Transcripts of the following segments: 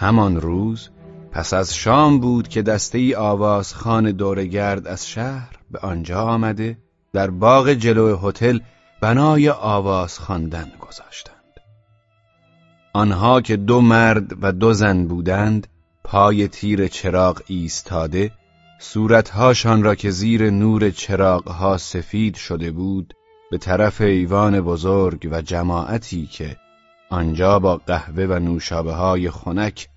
همان روز پس از شام بود که دسته ای آوازخان دورگرد از شهر به آنجا آمده در باغ جلو هتل بنای آواز خواندن گذاشتند. آنها که دو مرد و دو زن بودند پای تیر چراغ ایستاده صورتهاشان را که زیر نور چراغها سفید شده بود به طرف ایوان بزرگ و جماعتی که آنجا با قهوه و نوشابه های خنک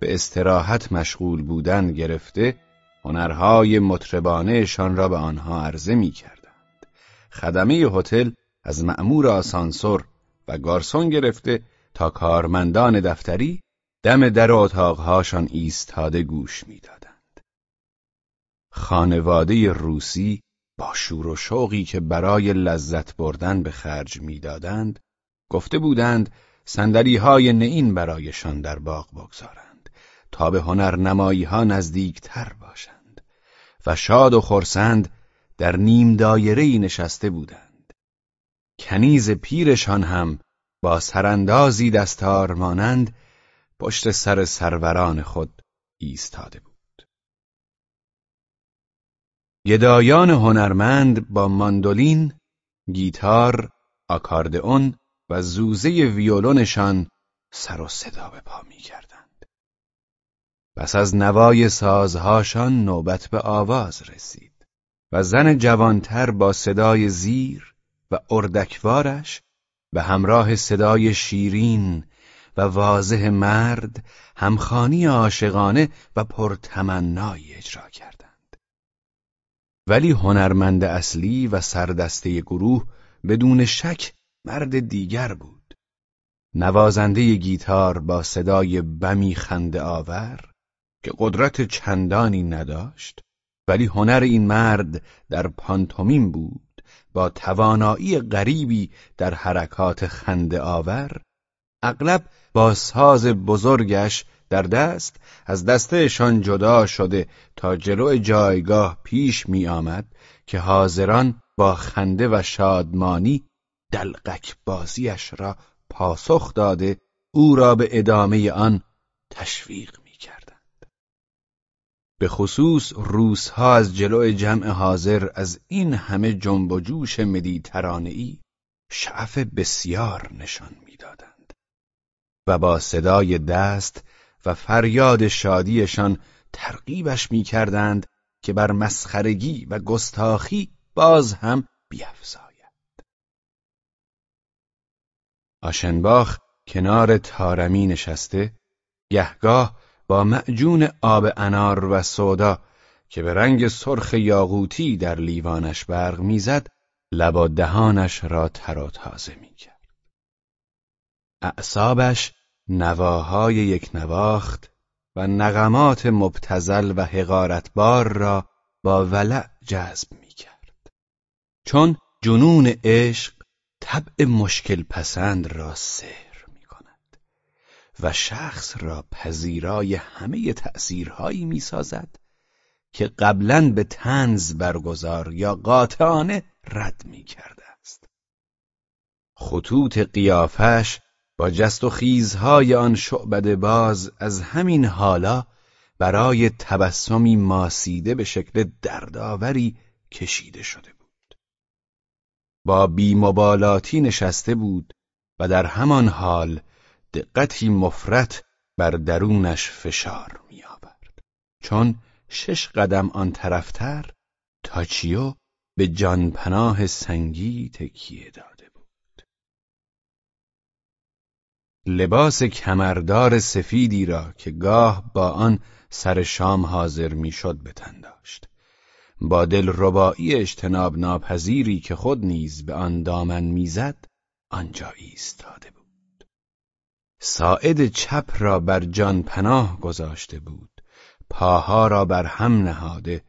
به استراحت مشغول بودن گرفته هنرهای مطربانهشان را به آنها عرضه می کردند. خدمه هتل از مأمور آسانسور و گارسون گرفته تا کارمندان دفتری دم در اتاقهاشان ایستاده گوش می‌دادند. خانواده روسی با شور و شوقی که برای لذت بردن به خرج می‌دادند گفته بودند سندلی های نئین برایشان در باغ بگذارند. تا به هنرنمایی ها نزدیکتر باشند. و شاد و خرسند در نیم دایره نشسته بودند. کنیز پیرشان هم با سراندازی دستار مانند پشت سر سروران خود ایستاده بود. گدایان هنرمند با ماندولین، گیتار، آکاردئون و زوزه ویولونشان سر و صدا به پا می کردند. پس از نوای سازهاشان نوبت به آواز رسید و زن جوانتر با صدای زیر و اردکوارش به همراه صدای شیرین و واضح مرد همخانی عاشقانه و پرتمنایی اجرا کردند ولی هنرمند اصلی و سردسته گروه بدون شک مرد دیگر بود. نوازنده گیتار با صدای بمی خنده آور که قدرت چندانی نداشت ولی هنر این مرد در پانتومیم بود با توانایی غریبی در حرکات خنده آور اغلب با ساز بزرگش در دست از دستهشان جدا شده تا جلو جایگاه پیش می آمد که حاضران با خنده و شادمانی دلقک بازیش را پاسخ داده او را به ادامه آن تشویق می کردند. به خصوص روسها از جلو جمع حاضر از این همه جنب و جوش مدیترانه‌ای شعف بسیار نشان می‌دادند و با صدای دست و فریاد شادیشان ترغیبش می‌کردند که بر مسخرگی و گستاخی باز هم بیفزاید آشنباخ کنار تارمی نشسته گهگاه با معجون آب انار و سودا که به رنگ سرخ یاقوتی در لیوانش برق می‌زد لب و دهانش را تر و تازه می‌کرد. اعصابش نواهای یک نواخت و نغمات مبتزل و حقارتبار را با ولع جذب می‌کرد. چون جنون عشق طبع مشکل پسند را سهر می کند و شخص را پذیرای همه تأثیرهایی می سازد که قبلا به تنز برگزار یا قاطعانه رد می کرده است. خطوط قیافش با جست و خیزهای آن شعبد باز از همین حالا برای تبسمی ماسیده به شکل دردآوری کشیده شده بود. با بیمبالاتی نشسته بود و در همان حال دقتی مفرت بر درونش فشار میآورد. چون شش قدم آن طرفتر تاچیو به جانپناه سنگی تکیه داده بود. لباس کمردار سفیدی را که گاه با آن سر شام حاضر می‌شد به تن داشت. با دل ربایی اجتناب ناپذیری که خود نیز به آن دامن می‌زد آنجا ایستاده بود. ساعد چپ را بر جان پناه گذاشته بود پاها را بر هم نهاده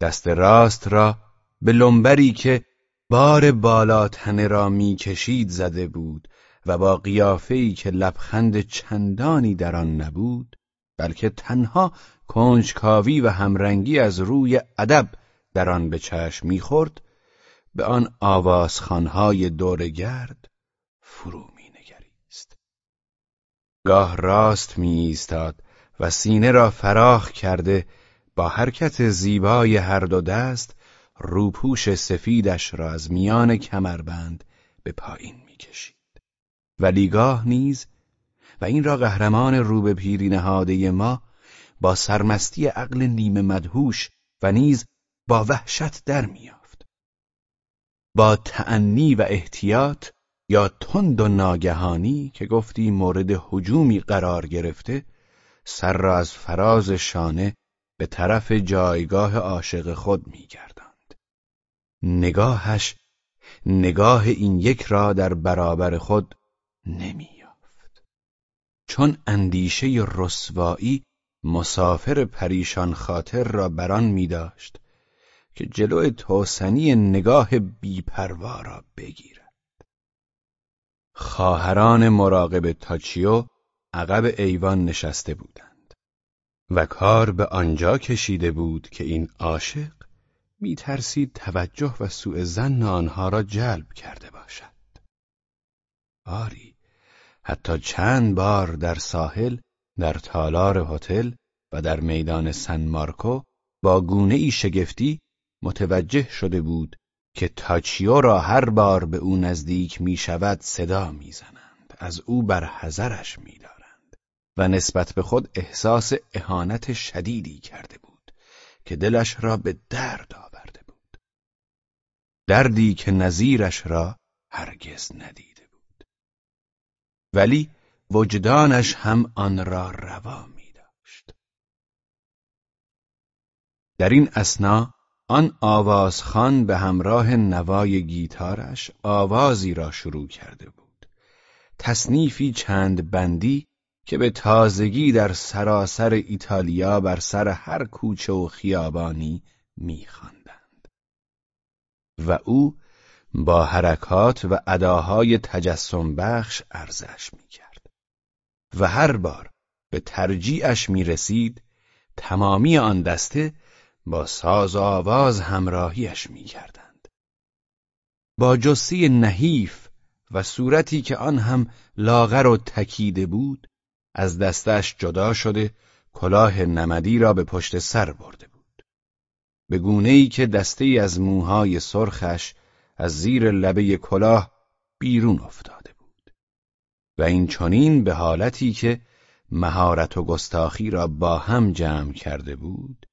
دست راست را به لنبری که بار بالا تنه را می‌کشید زده بود و با قیافه‌ای که لبخند چندانی در آن نبود بلکه تنها کنجکاوی و همرنگی از روی ادب در آن به چشم می‌خورد به آن آوازخانهای دورگرد فرو مینگریست. گاه راست می ایستاد و سینه را فراخ کرده با حرکت زیبای هر دو دست روپوش سفیدش را از میان کمربند به پایین می‌کشید. ولی گاه نیز و این را قهرمان رو به پیری نهاده ما با سرمستی عقل نیمه مدهوش و نیز با وحشت در میافت. با تعنی و احتیاط یا تند و ناگهانی که گفتی مورد هجومی قرار گرفته سر را از فراز شانه به طرف جایگاه عاشق خود میگرداند. نگاهش نگاه این یک را در برابر خود نمییافت. چون اندیشه رسوایی مسافر پریشان خاطر را بران می داشت که جلو توسنی نگاه بیپروا را بگیرد. خواهران مراقب تاچیو عقب ایوان نشسته بودند و کار به آنجا کشیده بود که این عاشق می ترسید توجه و سوء زن آنها را جلب کرده باشد. آری حتی چند بار در ساحل در تالار هتل و در میدان سن مارکو با گونه ای شگفتی متوجه شده بود که تاچیو را هر بار به او نزدیک می شود صدا می‌زنند. از او بر حذرش میدارند و نسبت به خود احساس اهانت شدیدی کرده بود که دلش را به درد آورده بود. دردی که نظیرش را هرگز ندیده بود. ولی وجدانش هم آن را روا می داشت در این اسنا آن آوازخان به همراه نوای گیتارش آوازی را شروع کرده بود. تصنیفی چند بندی که به تازگی در سراسر ایتالیا بر سر هر کوچه و خیابانی میخواندند. و او با حرکات و اداهای تجسم بخش ارزش می‌کرد. و هر بار به ترجیعش می‌رسید تمامی آن دسته با ساز و آواز همراهیش می‌کردند. با جسی نحیف و صورتی که آن هم لاغر و تکیده بود از دستش جدا شده کلاه نمدی را به پشت سر برده بود. به گونه ای که دسته از موهای سرخش از زیر لبه کلاه بیرون افتاده بود. و این چنین به حالتی که مهارت و گستاخی را با هم جمع کرده بود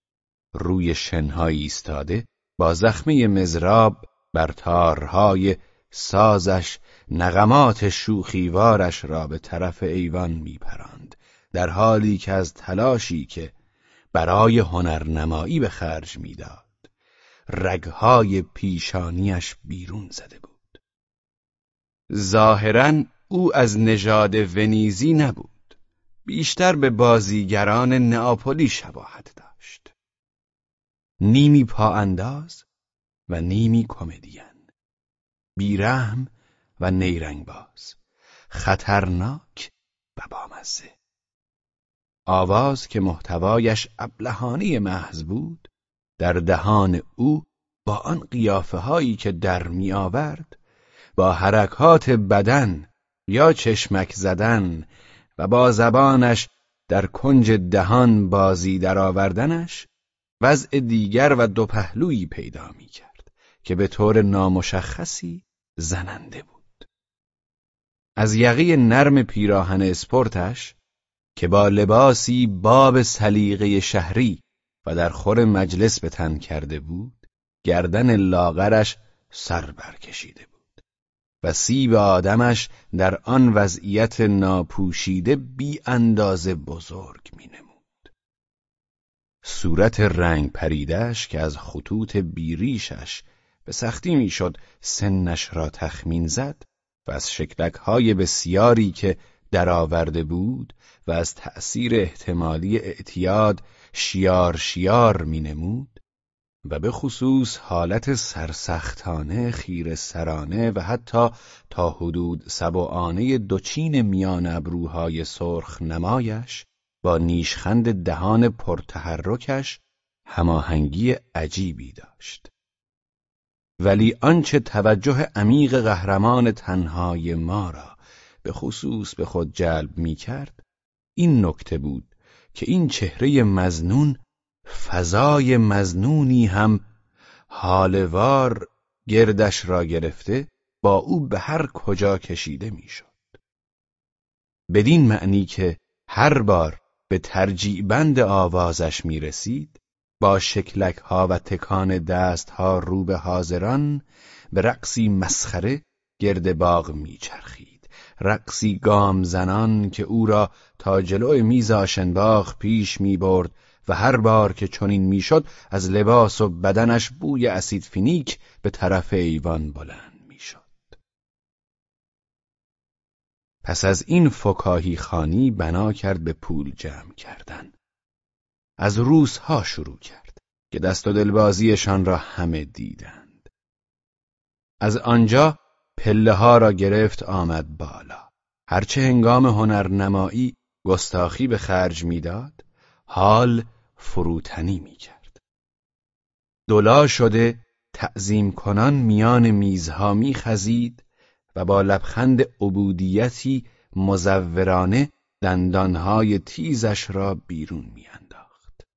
روی شنهایی ایستاده با زخمه مزراب بر تارهای سازش نغمات شوخیوارش را به طرف ایوان میپراند. در حالی که از تلاشی که برای هنرنمایی به خرج می‌داد رگهای پیشانیش بیرون زده بود. ظاهرا او از نژاد ونیزی نبود. بیشتر به بازیگران نئاپولی شباهت داشت. نیمی پا انداز و نیمی کمدین. بیرحم و نیرنگ باز خطرناک و بامزه. آواز که محتوایش ابلهانه محض بود در دهان او با آن قیافه هایی که در می آورد با حرکات بدن یا چشمک زدن و با زبانش در کنج دهان بازی درآوردنش وضع دیگر و دو پهلویی پیدا می کرد که به طور نامشخصی زننده بود از یقه نرم پیراهن اسپورتش که با لباسی باب سلیقه شهری و در خور مجلس به تن کرده بود گردن لاغرش سر برکشیده بود و سیب آدمش در آن وضعیت ناپوشیده بی اندازه بزرگ می نمود. صورت رنگ پریدش که از خطوط بیریشش به سختی می‌شد سنش را تخمین زد و از شکلک های بسیاری که درآورده بود و از تأثیر احتمالی اعتیاد شیار شیار مینمود و به خصوص حالت سرسختانه خیر سرانه و حتی تا حدود سبعانه دوچین میان ابروهای سرخ نمایش با نیشخند دهان پرتحرکش هماهنگی عجیبی داشت ولی آنچه توجه عمیق قهرمان تنهای ما را به خصوص به خود جلب می کرد این نکته بود که این چهره مزنون فضای مزنونی هم حالوار گردش را گرفته با او به هر کجا کشیده می‌شد. بدین معنی که هر بار به ترجیبند آوازش می رسید با شکلک ها و تکان دست ها رو به حاضران به رقصی مسخره گرد باغ میچرخید. رقصی گام زنان که او را تا جلو میز آشنباغ پیش می برد و هر بار که چنین می‌شد از لباس و بدنش بوی اسید فینیک به طرف ایوان بلند می‌شد. پس از این فکاهی خانی بنا کرد به پول جمع کردن. از روزها شروع کرد که دست و دلبازیشان را همه دیدند. از آنجا پله ها را گرفت آمد بالا. هرچه هنگام هنرنمایی گستاخی به خرج می‌داد، حال فروتنی می‌کرد. دلا شده تعظیم کنان میان میزها میخزید و با لبخند عبودیتی مزورانه دندانهای تیزش را بیرون میانداخت.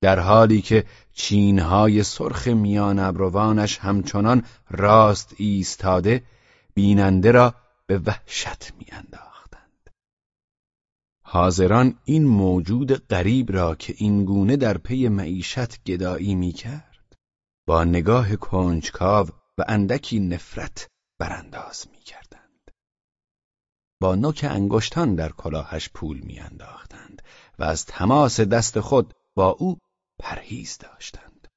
در حالی که چینهای سرخ میان ابروانش همچنان راست ایستاده بیننده را به وحشت میانداخت. حاضران این موجود غریب را که اینگونه در پی معیشت گدایی می‌کرد با نگاه کنجکاو و اندکی نفرت برانداز می‌کردند. با نوک انگشتان در کلاهش پول میانداختند و از تماس دست خود با او پرهیز داشتند.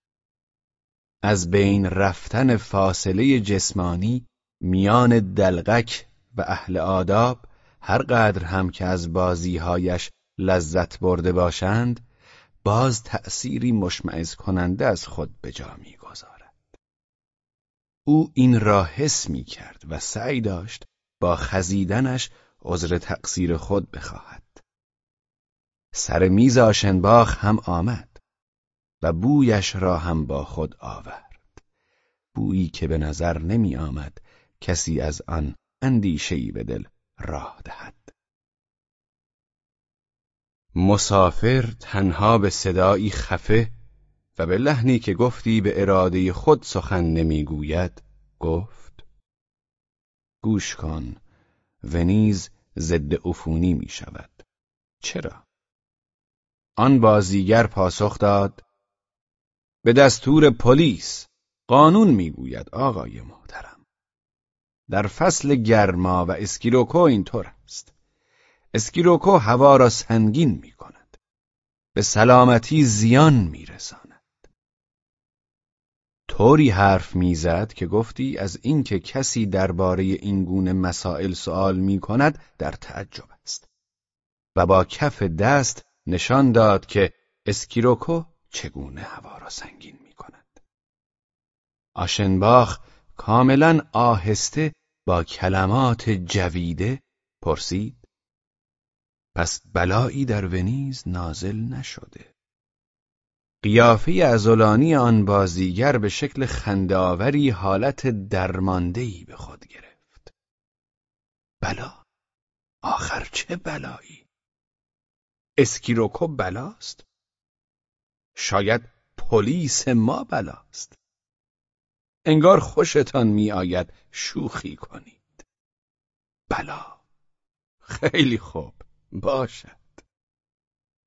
از بین رفتن فاصله جسمانی میان دلغک و اهل آداب هر قدر هم که از بازیهایش لذت برده باشند باز تأثیری مشمعز کننده از خود به جا می‌گذارد او این را حس می کرد و سعی داشت با خزیدنش عذر تقصیر خود بخواهد. سر میز آشنباخ هم آمد و بویش را هم با خود آورد. بویی که به نظر نمی آمد کسی از آن اندیشهای به دل راه دهد. مسافر تنها به صدایی خفه و به لحنی که گفتی به اراده خود سخن نمی‌گوید گفت گوش کن ونیز ضد عفونی می شود چرا؟ آن بازیگر پاسخ داد به دستور پلیس قانون می‌گوید آقای محترم. در فصل گرما و اسکیروکو اینطور است. اسکیروکو هوا را سنگین می کند به سلامتی زیان می رساند طوری حرف می‌زد که گفتی از اینکه کسی درباره این گونه مسائل سوال می کند در تعجب است. و با کف دست نشان داد که اسکیروکو چگونه هوا را سنگین می کند آشنباخ کاملا آهسته با کلمات جویده پرسید پس بلایی در ونیز نازل نشده؟ قیافه ازولانی آن بازیگر به شکل خندهآوری حالت درماندهی به خود گرفت. بلا؟ آخر چه بلایی؟ اسکیروکو بلاست؟ شاید پلیس ما بلاست؟ انگار خوشتان میآید شوخی کنید. بلا. خیلی خوب. باشد.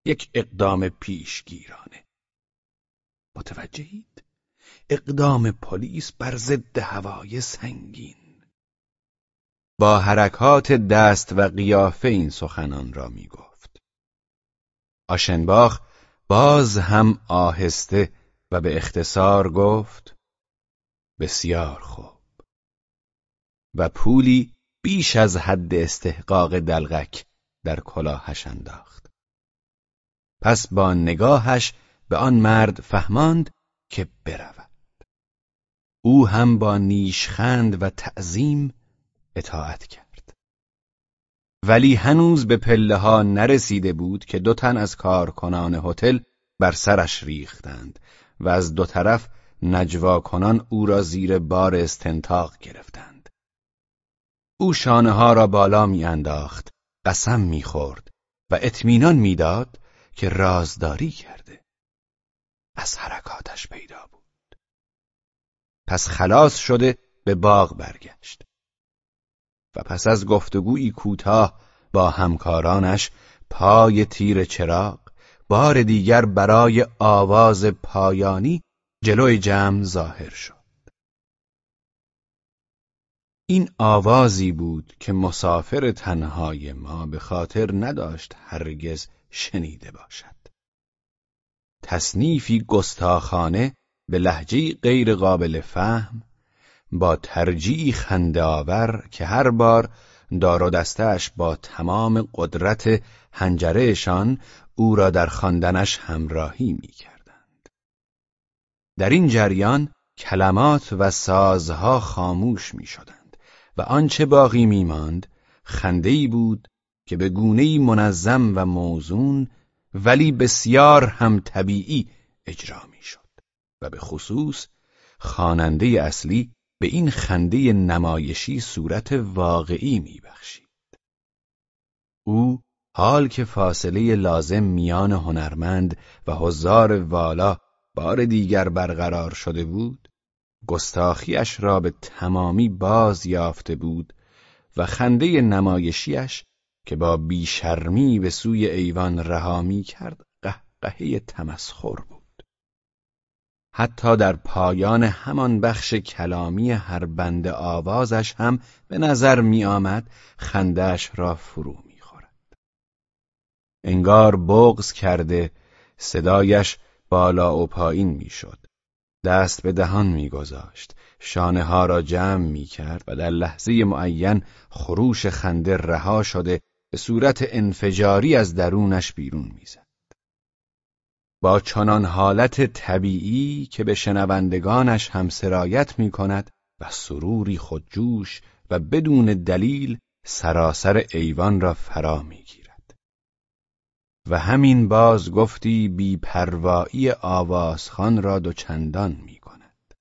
یک اقدام پیشگیرانه. متوجهید؟ اقدام پلیس بر ضد هوای سنگین. با حرکات دست و قیافه این سخنان را می گفت. آشنباخ باز هم آهسته و به اختصار گفت بسیار خوب. و پولی بیش از حد استحقاق دلغک در کلاهش انداخت. پس با نگاهش به آن مرد فهماند که برود. او هم با نیشخند و تعظیم اطاعت کرد. ولی هنوز به پله ها نرسیده بود که دو تن از کارکنان هتل بر سرش ریختند و از دو طرف نجوا کنان او را زیر بار استنتاق گرفتند. او شانه ها را بالا میانداخت قسم می‌خورد و اطمینان می‌داد که رازداری کرده. از حرکاتش پیدا بود. پس خلاص شده به باغ برگشت. و پس از گفتگویی کوتاه با همکارانش پای تیر چراغ بار دیگر برای آواز پایانی جلوی جمع ظاهر شد. این آوازی بود که مسافر تنهای ما به خاطر نداشت هرگز شنیده باشد. تصنیفی گستاخانه به لحجه غیر قابل فهم با ترجیعی خنده آور که هر بار دار و دستش با تمام قدرت هنجرهشان او را در خواندنش همراهی می کردند. در این جریان کلمات و سازها خاموش می شدند و آنچه باقی می ماند خندهی بود که به گونهی منظم و موزون ولی بسیار هم طبیعی اجرا می شد و به خصوص خواننده اصلی به این خنده نمایشی صورت واقعی میبخشید. او حال که فاصله لازم میان هنرمند و هزار والا بار دیگر برقرار شده بود گستاخیش را به تمامی باز یافته بود و خنده نمایشیش که با بیشرمی به سوی ایوان رها می کرد قهقهه تمسخر بود حتی در پایان همان بخش کلامی هر بند آوازش هم به نظر می آمد خندش را فرو می خورد. انگار بغز کرده صدایش بالا و پایین می شد. دست به دهان می گذاشت. شانه ها را جمع می کرد و در لحظه معین خروش خنده رها شده به صورت انفجاری از درونش بیرون می‌زد. با چنان حالت طبیعی که به شنوندگانش هم سرایت می کند و سروری خودجوش و بدون دلیل سراسر ایوان را فرا می گیرد. و همین باز گفتی بی پروایی آوازخان را دوچندان می کند.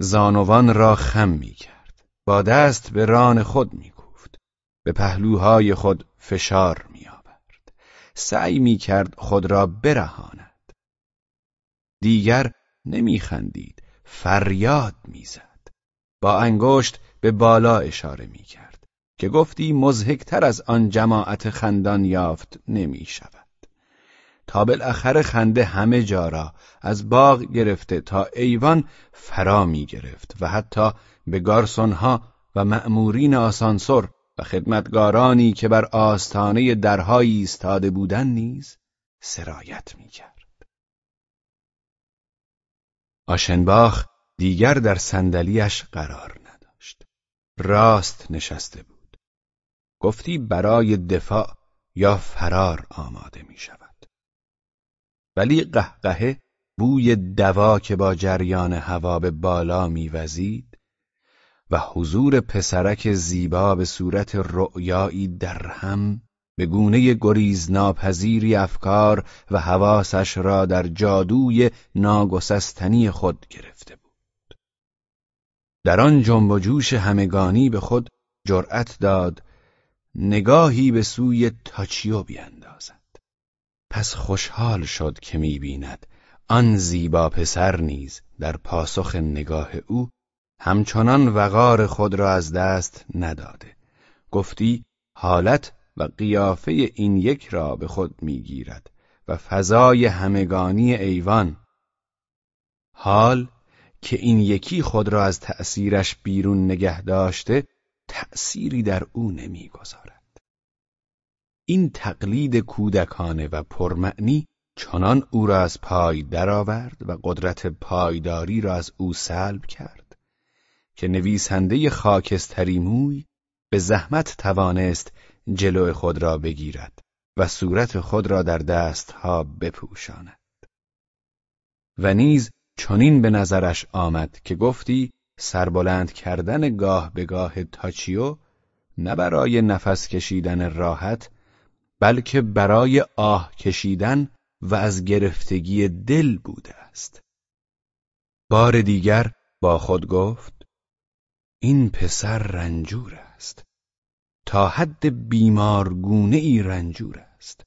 زانوان را خم می کرد. با دست به ران خود می. به پهلوهای خود فشار می سعی می کرد خود را برهاند. دیگر نمیخندید. فریاد می‌زد. با انگشت به بالا اشاره می کرد که گفتی مزهکتر از آن جماعت خندان یافت نمی شود تا بالاخره خنده همه جا را از باغ گرفته تا ایوان فرا می گرفت و حتی به گارسونها و مأمورین آسانسور و خدمتگارانی که بر آستانه درهایی ایستاده بودند نیز سرایت می‌کرد. آشنباخ دیگر در صندلیاش قرار نداشت. راست نشسته بود. گفتی برای دفاع یا فرار آماده می شود. ولی قهقهه بوی دوا که با جریان هوا به بالا میوزید و حضور پسرک زیبا به صورت رؤیایی در هم به گونه گریز ناپذیری افکار و حواسش را در جادوی ناگسستنی خود گرفته بود. در آن جنب و جوش همگانی به خود جرأت داد نگاهی به سوی تاچیو بیندازد. پس خوشحال شد که می‌بیند آن زیبا پسر نیز در پاسخ نگاه او همچنان وقار خود را از دست نداده. گفتی حالت و قیافه این یک را به خود می‌گیرد و فضای همگانی ایوان. حال که این یکی خود را از تأثیرش بیرون نگه داشته تأثیری در او نمی‌گذارد. این تقلید کودکانه و پرمعنی چنان او را از پای درآورد و قدرت پایداری را از او سلب کرد. که نویسنده خاکستری موی به زحمت توانست جلو خود را بگیرد و صورت خود را در دستها بپوشاند. و نیز چنین به نظرش آمد که گفتی سربلند کردن گاه به گاه تاچیو نه برای نفس کشیدن راحت بلکه برای آه کشیدن و از گرفتگی دل بوده است. بار دیگر با خود گفت این پسر رنجور است. تا حد بیمارگونه ای رنجور است.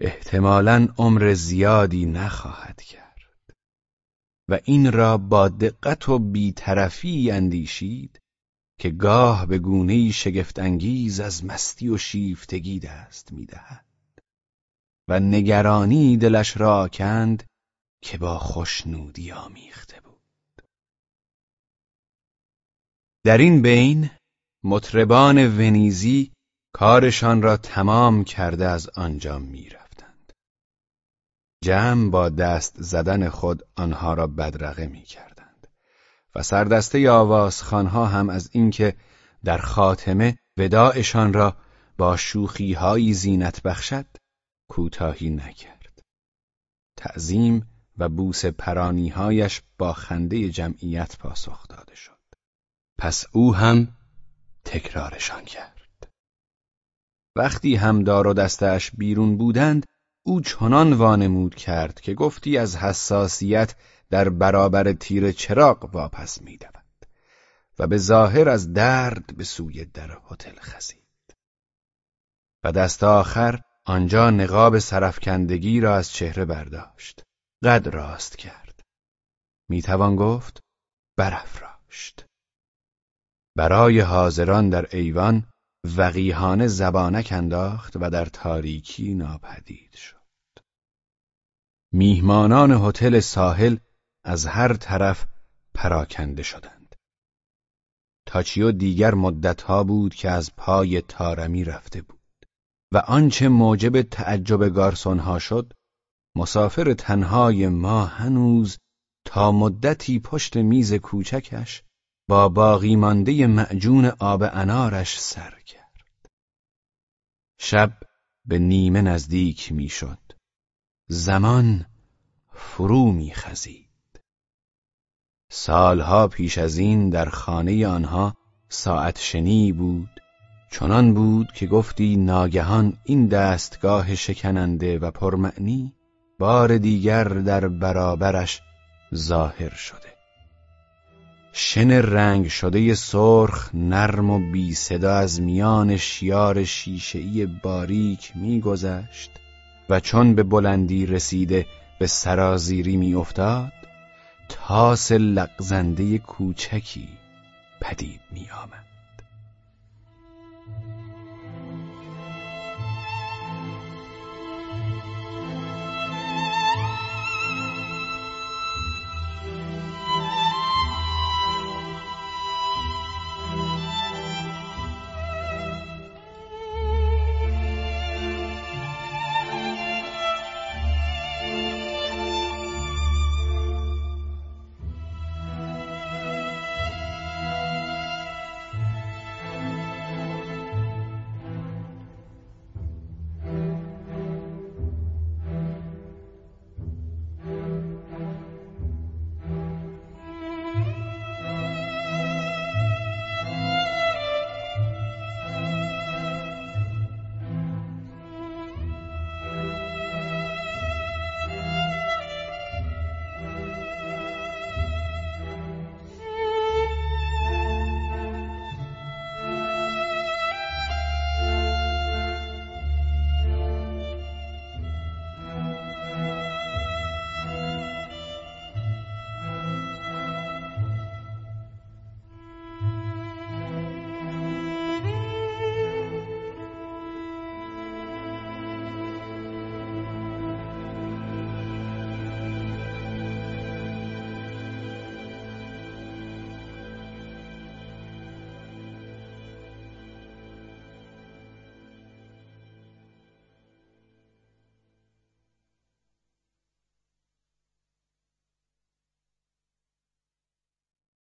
احتمالا عمر زیادی نخواهد کرد. و این را با دقت و بیطرفی اندیشید که گاه به گونه شگفتانگیز از مستی و شیفتگی دست می‌دهد. و نگرانی دلش را کند که با خوشنودی آمیخته بود در این بین مطربان ونیزی کارشان را تمام کرده از آنجا می رفتند. جمع با دست زدن خود آنها را بدرقه می کردند و سردسته آوازخانها هم از اینکه در خاتمه وداعشان را با شوخیهایی زینت بخشد کوتاهی نکرد. تعظیم و بوس پرانیهایش با خنده جمعیت پاسخ داده شد. پس او هم تکرارشان کرد. وقتی هم دار و دستش بیرون بودند او چنان وانمود کرد که گفتی از حساسیت در برابر تیر چراغ واپس میدود و به ظاهر از درد به سوی در هتل خزید. و دست آخر آنجا نقاب سرفکندگی را از چهره برداشت. قد راست کرد. می‌توان گفت برافراشت. برای حاضران در ایوان وقیهانه زبانک انداخت و در تاریکی ناپدید شد. میهمانان هتل ساحل از هر طرف پراکنده شدند. تاچیو دیگر مدتها بود که از پای تارمی رفته بود و آنچه موجب تعجب گارسونها شد مسافر تنهای ما هنوز تا مدتی پشت میز کوچکش با باقی مانده معجون آب انارش سر کرد. شب به نیمه نزدیک می‌شد. زمان فرو میخزید. سالها پیش از این در خانه آنها ساعت شنی بود. چنان بود که گفتی ناگهان این دستگاه شکننده و پرمعنی بار دیگر در برابرش ظاهر شده. شن رنگ شده سرخ نرم و بی صدا از میان شیار شیشهای باریک میگذشت و چون به بلندی رسیده به سرازیری میافتاد تاس لغزنده کوچکی پدید میآمد.